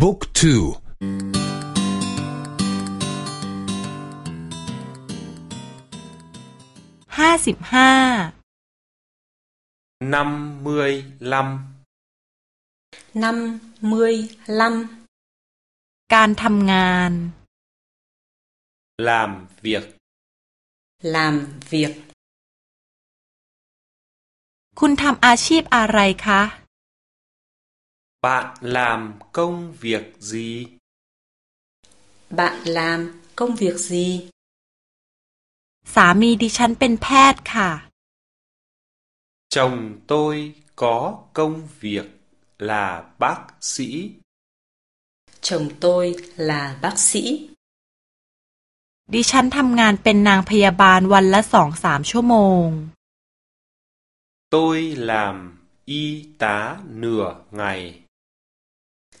บุ๊กทูห้าสิบห้า năm mươi lăm năm mươi lăm การทำงาน làm việc làm việc คุณทำอาชีพอะไรคะ bạn làm công việc gì bạn làm công việc gì สามีดิฉันเป็นแพทย์ค่ะ chồng tôi có công việc là bác sĩ chồng tôi là bác sĩ ดิฉันทำงานเป็นนางพยาบาลวันละสองสามชั่วโมง tôi làm y tá nửa ngày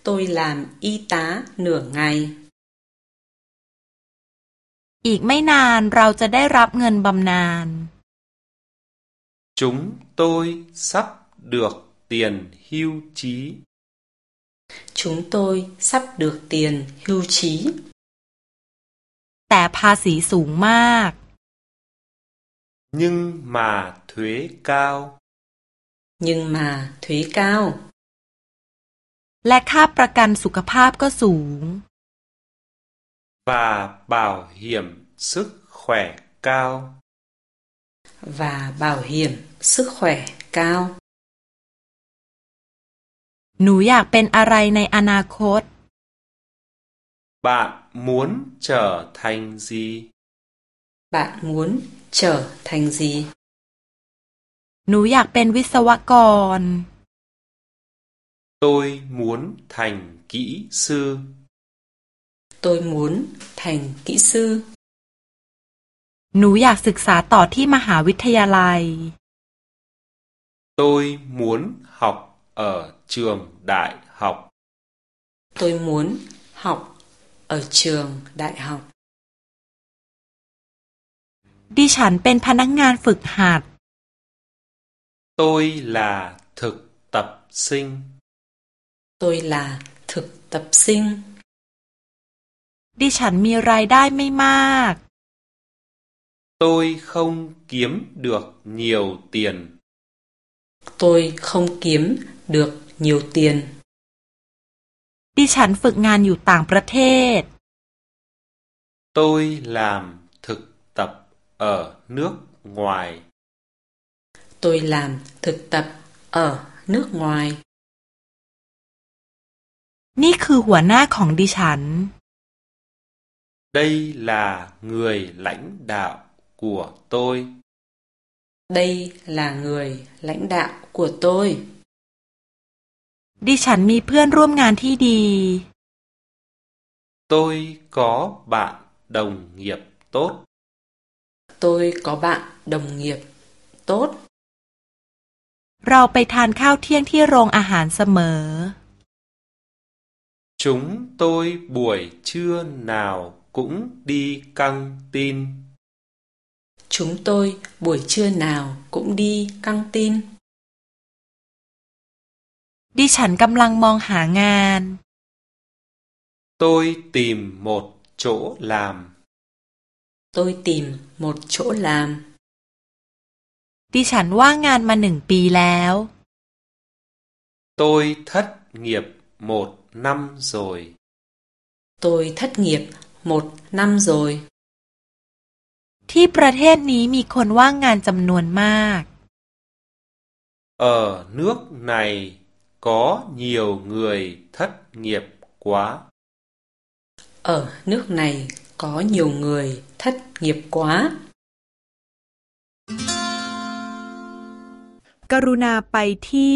tôi làm y tá nửa ngày อีกไม่นานเราจะได้รับเงินบำนาญ chúng tôi sắp được tiền hưu trí chúng tôi sắp được tiền hưu trí แต่ภาษีสูงมาก nhưng mà thuế cao nhưng mà thuế cao และค่าประกันสุขภาพก็สูง và bảo hiểm sức khỏe cao và bảo hiểm sức khỏe cao หนูอยากเป็นอะไรในอนาคต bạn muốn trở thành gì bạn muốn trở thành gì หนูอยากเป็นวิศวกร tôi muốn thành kỹ sư tôi muốn thành kỹ sư หนูอยากศึกษาต่อที่มหาวิทยาลัย tôi muốn học ở trường đại học tôi muốn học ở trường đại học ดิฉันเป็นพนักงานฝึกหัด tôi là thực tập sinh tôi là thực tập sinh ดิฉันมีรายได้ไม่มาก tôi không kiếm được nhiều tiền tôi không kiếm được nhiều tiền ดิฉันฝึกงานอยู่ต่างประเทศ tôi làm thực tập ở nước ngoài tôi làm thực tập ở nước ngoài นี่คือหัวหน้าของดิฉัน đây là người lãnh đạo của tôi đây là người lãnh đạo của tôi ดิฉันมีเพื่อนร่วมงานที่ดี tôi có bạn đồng nghiệp tốt tôi có bạn đồng nghiệp tốt เราไปทานข้าวเที่ยงที่โรงอาหารเสมอ chúng tôi buổi trưa nào cũng đi căng tin chúng tôi buổi trưa nào cũng đi căng tin ดิฉันกำลังมองหางาน tôi tìm một chỗ làm tôi tìm một chỗ làm ดิฉันว่างงานมาหนึ่งปีแล้ว tôi thất nghiệp một năm rồi tôi thất nghiệp một năm rồi ที่ประเทศนี้มีคนว่างงานจำนวนมาก ở nước này có nhiều người thất nghiệp quá ở nước này có nhiều người thất nghiệp quá กรุณาไปที่